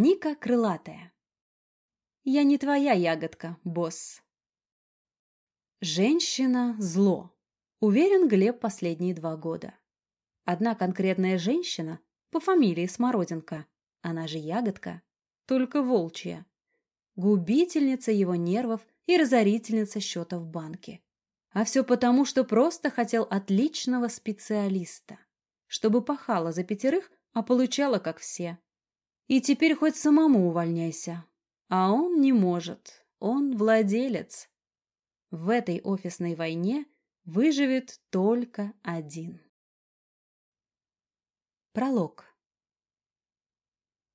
Ника крылатая. Я не твоя ягодка, босс. Женщина – зло. Уверен Глеб последние два года. Одна конкретная женщина по фамилии Смородинка, она же ягодка, только волчья. Губительница его нервов и разорительница счета в банке. А все потому, что просто хотел отличного специалиста, чтобы пахала за пятерых, а получала как все. И теперь хоть самому увольняйся. А он не может, он владелец. В этой офисной войне выживет только один. Пролог.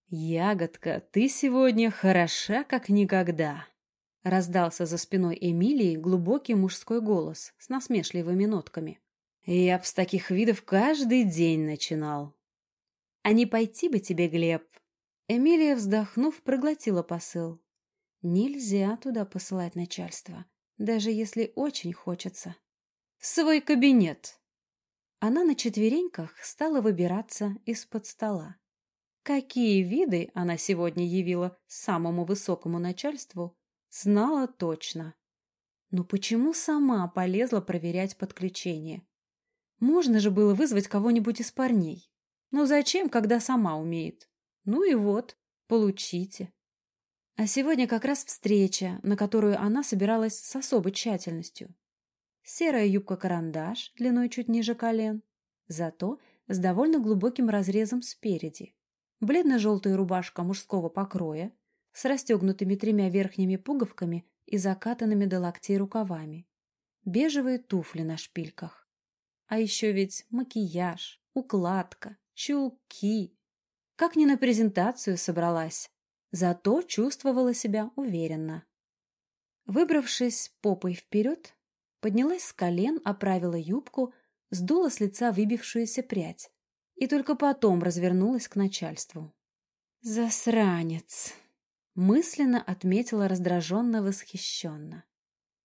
«Ягодка, ты сегодня хороша, как никогда!» Раздался за спиной Эмилии глубокий мужской голос с насмешливыми нотками. «Я б с таких видов каждый день начинал!» «А не пойти бы тебе, Глеб!» Эмилия, вздохнув, проглотила посыл. «Нельзя туда посылать начальство, даже если очень хочется». «В свой кабинет!» Она на четвереньках стала выбираться из-под стола. Какие виды она сегодня явила самому высокому начальству, Знала точно. Но почему сама полезла проверять подключение? Можно же было вызвать кого-нибудь из парней. Но зачем, когда сама умеет? Ну и вот, получите. А сегодня как раз встреча, на которую она собиралась с особой тщательностью. Серая юбка-карандаш длиной чуть ниже колен, зато с довольно глубоким разрезом спереди. Бледно-желтая рубашка мужского покроя, с расстегнутыми тремя верхними пуговками и закатанными до локтей рукавами. Бежевые туфли на шпильках. А еще ведь макияж, укладка, чулки. Как ни на презентацию собралась, зато чувствовала себя уверенно. Выбравшись попой вперед, поднялась с колен, оправила юбку, сдула с лица выбившуюся прядь и только потом развернулась к начальству. «Засранец!» мысленно отметила раздраженно-восхищенно.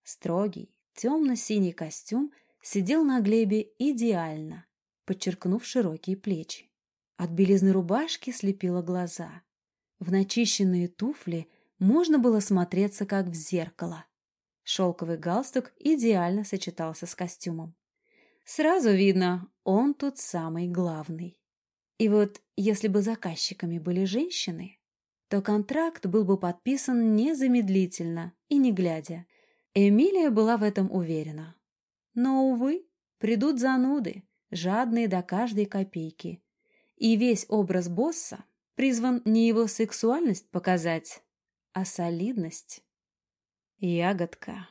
Строгий, темно-синий костюм сидел на Глебе идеально, подчеркнув широкие плечи. От белизны рубашки слепило глаза. В начищенные туфли можно было смотреться, как в зеркало. Шелковый галстук идеально сочетался с костюмом. Сразу видно, он тут самый главный. И вот если бы заказчиками были женщины, то контракт был бы подписан незамедлительно и не глядя. Эмилия была в этом уверена. Но, увы, придут зануды, жадные до каждой копейки. И весь образ босса призван не его сексуальность показать, а солидность. Ягодка,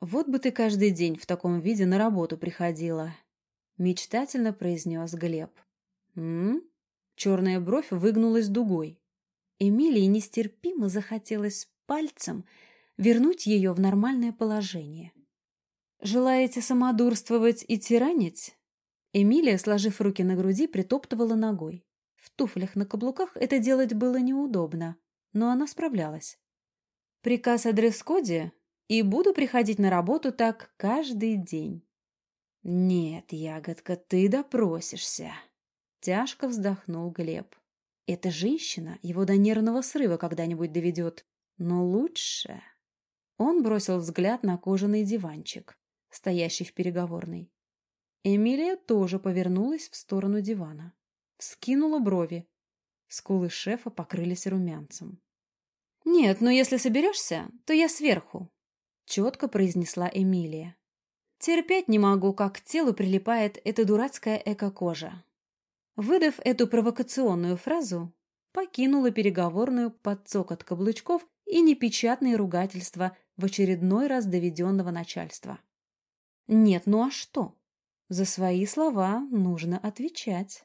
вот бы ты каждый день в таком виде на работу приходила, мечтательно произнес Глеб. М? Черная бровь выгнулась дугой. Эмилии нестерпимо захотелось пальцем вернуть ее в нормальное положение. «Желаете самодурствовать и тиранить?» Эмилия, сложив руки на груди, притоптывала ногой. В туфлях на каблуках это делать было неудобно, но она справлялась. «Приказ о дресс-коде, и буду приходить на работу так каждый день». «Нет, ягодка, ты допросишься», — тяжко вздохнул Глеб. Эта женщина его до нервного срыва когда-нибудь доведет. Но лучше... Он бросил взгляд на кожаный диванчик, стоящий в переговорной. Эмилия тоже повернулась в сторону дивана. Скинула брови. Скулы шефа покрылись румянцем. «Нет, но если соберешься, то я сверху», — четко произнесла Эмилия. «Терпеть не могу, как к телу прилипает эта дурацкая эко-кожа. Выдав эту провокационную фразу, покинула переговорную под цокот каблучков и непечатные ругательства в очередной раз доведенного начальства. Нет, ну а что? За свои слова нужно отвечать.